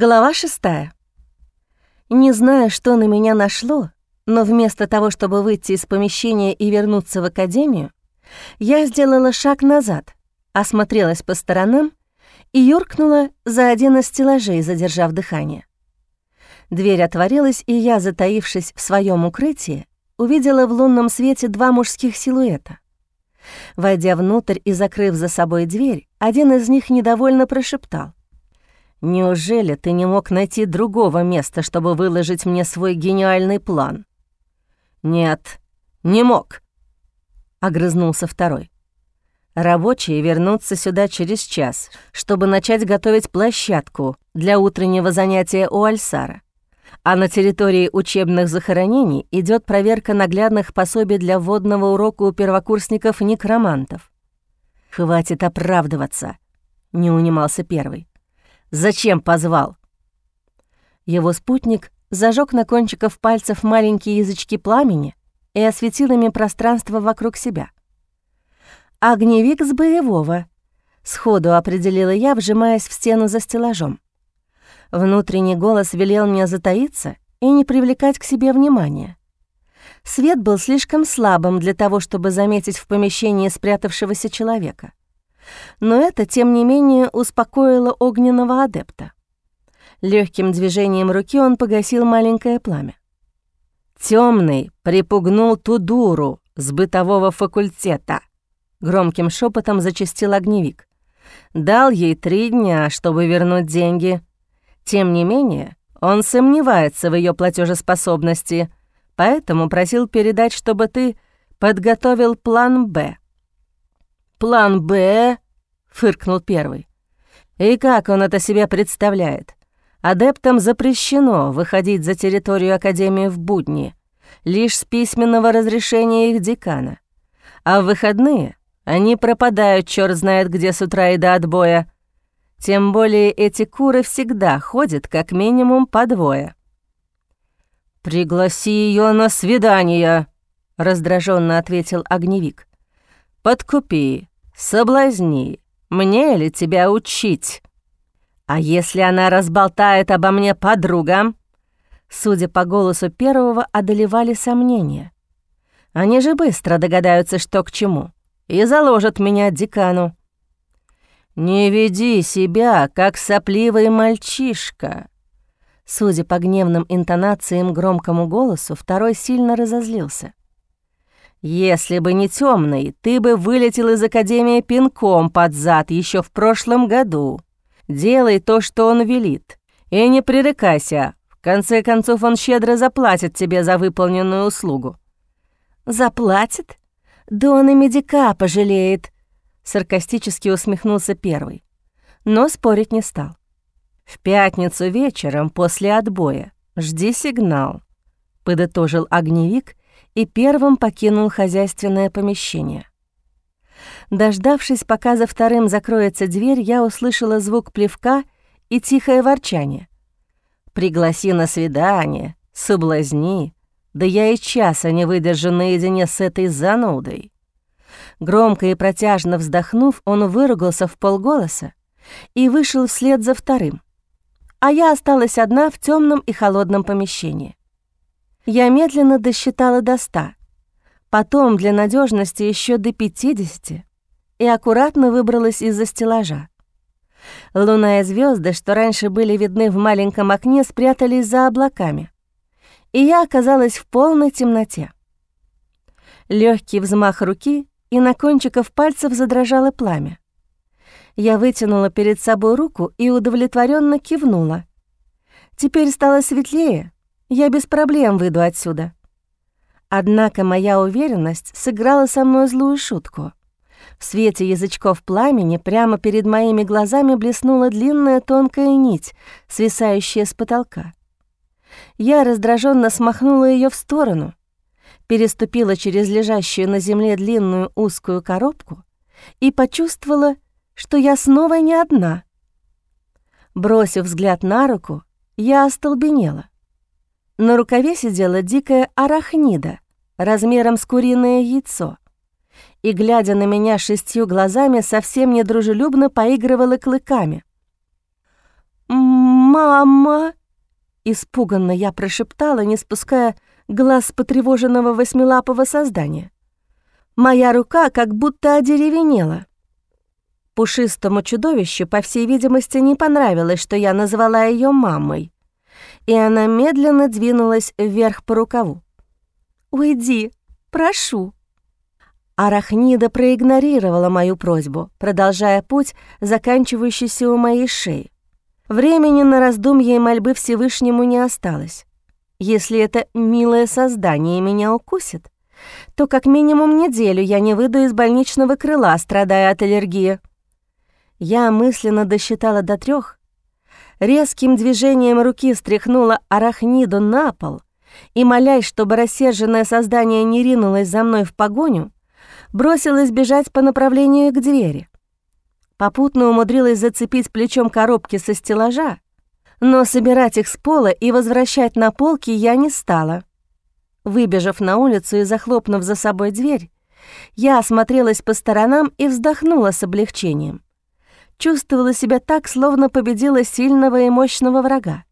Глава шестая. Не знаю, что на меня нашло, но вместо того, чтобы выйти из помещения и вернуться в академию, я сделала шаг назад, осмотрелась по сторонам и юркнула за один из стеллажей, задержав дыхание. Дверь отворилась, и я, затаившись в своем укрытии, увидела в лунном свете два мужских силуэта. Войдя внутрь и закрыв за собой дверь, один из них недовольно прошептал. Неужели ты не мог найти другого места, чтобы выложить мне свой гениальный план? Нет, не мог, огрызнулся второй. Рабочие вернутся сюда через час, чтобы начать готовить площадку для утреннего занятия у Альсара. А на территории учебных захоронений идет проверка наглядных пособий для вводного урока у первокурсников-некромантов. «Хватит оправдываться», — не унимался первый. Зачем позвал?» Его спутник зажег на кончиках пальцев маленькие язычки пламени и осветил ими пространство вокруг себя. «Огневик с боевого», — сходу определила я, вжимаясь в стену за стеллажом. Внутренний голос велел мне затаиться и не привлекать к себе внимания. Свет был слишком слабым для того, чтобы заметить в помещении спрятавшегося человека но это, тем не менее, успокоило огненного адепта. Легким движением руки он погасил маленькое пламя. Темный припугнул ту дуру с бытового факультета. Громким шепотом зачастил огневик. Дал ей три дня, чтобы вернуть деньги. Тем не менее, он сомневается в ее платежеспособности, поэтому просил передать, чтобы ты подготовил план «Б». «План «Б»?» — фыркнул первый. «И как он это себе представляет? Адептам запрещено выходить за территорию Академии в будни, лишь с письменного разрешения их декана. А в выходные они пропадают черт знает где с утра и до отбоя. Тем более эти куры всегда ходят как минимум по двое». «Пригласи ее на свидание», — раздраженно ответил огневик. Подкупи, соблазни, мне ли тебя учить? А если она разболтает обо мне подругам? Судя по голосу первого, одолевали сомнения. Они же быстро догадаются, что к чему, и заложат меня декану. «Не веди себя, как сопливый мальчишка!» Судя по гневным интонациям громкому голосу, второй сильно разозлился. Если бы не темный, ты бы вылетел из Академии пинком под зад еще в прошлом году. Делай то, что он велит, и не пререкайся. В конце концов, он щедро заплатит тебе за выполненную услугу». «Заплатит? Да он и медика пожалеет», — саркастически усмехнулся первый. Но спорить не стал. «В пятницу вечером после отбоя жди сигнал», — подытожил огневик и первым покинул хозяйственное помещение. Дождавшись, пока за вторым закроется дверь, я услышала звук плевка и тихое ворчание. «Пригласи на свидание, соблазни, да я и часа не выдержу наедине с этой занудой». Громко и протяжно вздохнув, он выругался в полголоса и вышел вслед за вторым. А я осталась одна в темном и холодном помещении. Я медленно досчитала до ста, потом для надежности еще до пятидесяти и аккуратно выбралась из-за стеллажа. Луна и звезды, что раньше были видны в маленьком окне, спрятались за облаками, и я оказалась в полной темноте. Легкий взмах руки, и на кончиках пальцев задрожало пламя. Я вытянула перед собой руку и удовлетворенно кивнула. Теперь стало светлее, я без проблем выйду отсюда. Однако моя уверенность сыграла со мной злую шутку. В свете язычков пламени прямо перед моими глазами блеснула длинная тонкая нить, свисающая с потолка. Я раздраженно смахнула ее в сторону, переступила через лежащую на земле длинную узкую коробку и почувствовала, что я снова не одна. Бросив взгляд на руку, я остолбенела. На рукаве сидела дикая арахнида размером с куриное яйцо и, глядя на меня шестью глазами, совсем недружелюбно поигрывала клыками. «Мама!» Испуганно я прошептала, не спуская глаз потревоженного восьмилапого создания. Моя рука как будто одеревенела. Пушистому чудовищу, по всей видимости, не понравилось, что я назвала ее мамой, и она медленно двинулась вверх по рукаву. «Уйди, прошу». Арахнида проигнорировала мою просьбу, продолжая путь, заканчивающийся у моей шеи. Времени на раздумья и мольбы Всевышнему не осталось. Если это милое создание меня укусит, то как минимум неделю я не выйду из больничного крыла, страдая от аллергии. Я мысленно досчитала до трех, резким движением руки стряхнула арахниду на пол и, молясь, чтобы рассерженное создание не ринулось за мной в погоню, бросилась бежать по направлению к двери. Попутно умудрилась зацепить плечом коробки со стеллажа, но собирать их с пола и возвращать на полки я не стала. Выбежав на улицу и захлопнув за собой дверь, я осмотрелась по сторонам и вздохнула с облегчением. Чувствовала себя так, словно победила сильного и мощного врага.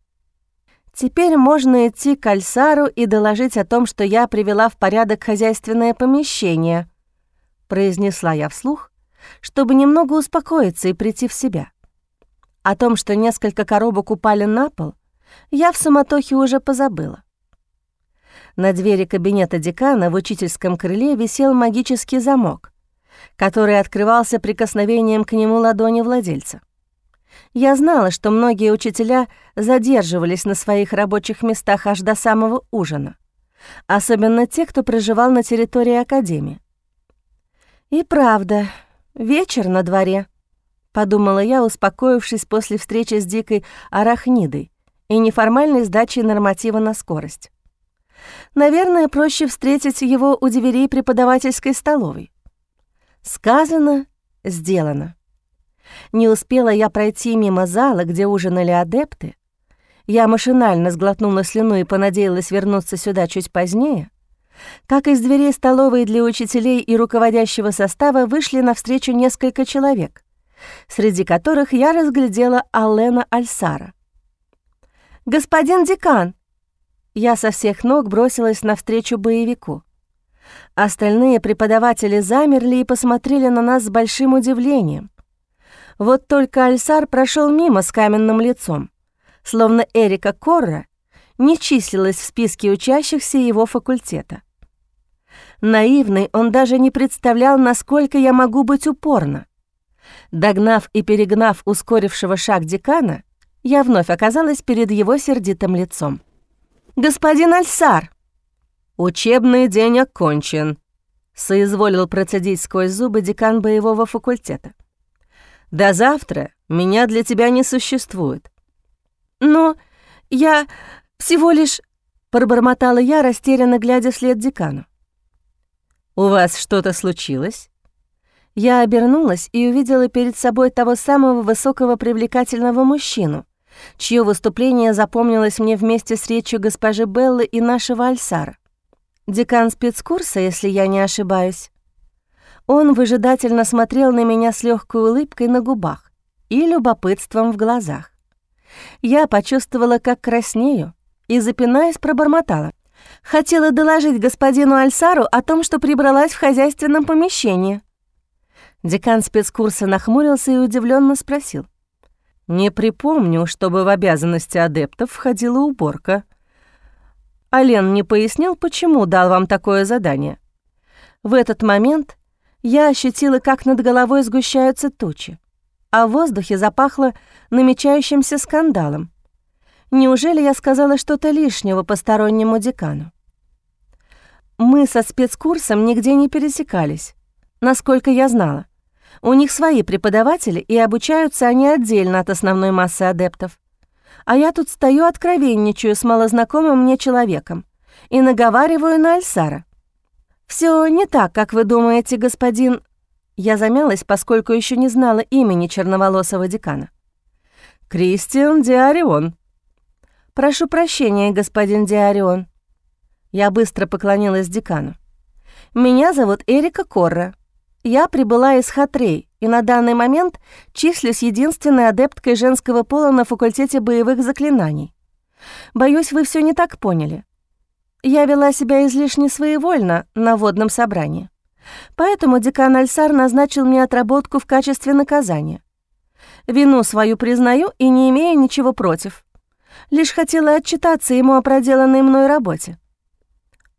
Теперь можно идти к Альсару и доложить о том, что я привела в порядок хозяйственное помещение, произнесла я вслух, чтобы немного успокоиться и прийти в себя. О том, что несколько коробок упали на пол, я в суматохе уже позабыла. На двери кабинета декана в учительском крыле висел магический замок, который открывался прикосновением к нему ладони владельца. Я знала, что многие учителя задерживались на своих рабочих местах аж до самого ужина, особенно те, кто проживал на территории академии. И правда, вечер на дворе, подумала я, успокоившись после встречи с дикой арахнидой и неформальной сдачей норматива на скорость. Наверное, проще встретить его у дверей преподавательской столовой. Сказано, сделано. Не успела я пройти мимо зала, где ужинали адепты. Я машинально сглотнула слюну и понадеялась вернуться сюда чуть позднее, как из дверей столовой для учителей и руководящего состава вышли навстречу несколько человек, среди которых я разглядела Алена Альсара. «Господин декан!» Я со всех ног бросилась навстречу боевику. Остальные преподаватели замерли и посмотрели на нас с большим удивлением. Вот только Альсар прошел мимо с каменным лицом, словно Эрика Корра не числилась в списке учащихся его факультета. Наивный, он даже не представлял, насколько я могу быть упорна. Догнав и перегнав ускорившего шаг декана, я вновь оказалась перед его сердитым лицом. «Господин Альсар!» «Учебный день окончен», — соизволил процедить сквозь зубы декан боевого факультета. «До завтра меня для тебя не существует». «Но я всего лишь...» — пробормотала я, растерянно глядя вслед декану. «У вас что-то случилось?» Я обернулась и увидела перед собой того самого высокого привлекательного мужчину, чье выступление запомнилось мне вместе с речью госпожи Беллы и нашего Альсара. Декан спецкурса, если я не ошибаюсь. Он выжидательно смотрел на меня с легкой улыбкой на губах и любопытством в глазах. Я почувствовала, как краснею, и, запинаясь, пробормотала. Хотела доложить господину Альсару о том, что прибралась в хозяйственном помещении. Декан спецкурса нахмурился и удивленно спросил. «Не припомню, чтобы в обязанности адептов входила уборка. Ален не пояснил, почему дал вам такое задание?» В этот момент я ощутила, как над головой сгущаются тучи, а в воздухе запахло намечающимся скандалом. Неужели я сказала что-то лишнего постороннему декану? Мы со спецкурсом нигде не пересекались, насколько я знала. У них свои преподаватели, и обучаются они отдельно от основной массы адептов. А я тут стою откровенничаю с малознакомым мне человеком и наговариваю на Альсара. Все не так, как вы думаете, господин...» Я замялась, поскольку еще не знала имени черноволосого декана. «Кристиан Диарион». «Прошу прощения, господин Диарион», я быстро поклонилась декану. «Меня зовут Эрика Корра. Я прибыла из Хатрей и на данный момент числюсь единственной адепткой женского пола на факультете боевых заклинаний. Боюсь, вы все не так поняли. Я вела себя излишне своевольно на водном собрании. Поэтому декан Альсар назначил мне отработку в качестве наказания. Вину свою признаю и не имею ничего против. Лишь хотела отчитаться ему о проделанной мной работе.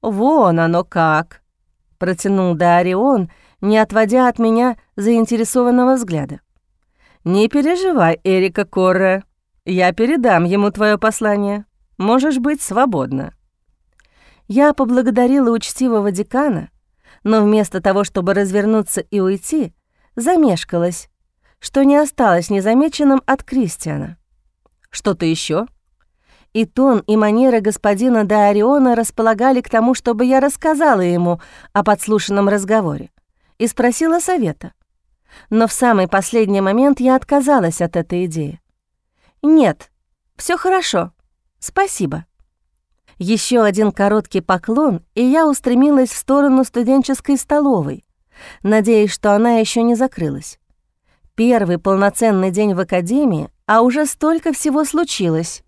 «Вон оно как!» — протянул Дарион, не отводя от меня заинтересованного взгляда. «Не переживай, Эрика Корре, я передам ему твое послание. Можешь быть свободна». Я поблагодарила учтивого декана, но вместо того, чтобы развернуться и уйти, замешкалась, что не осталось незамеченным от Кристиана. Что-то еще? И тон, и манеры господина Даариона располагали к тому, чтобы я рассказала ему о подслушанном разговоре и спросила совета. Но в самый последний момент я отказалась от этой идеи. «Нет, все хорошо. Спасибо». Еще один короткий поклон, и я устремилась в сторону студенческой столовой, надеясь, что она еще не закрылась. Первый полноценный день в академии, а уже столько всего случилось.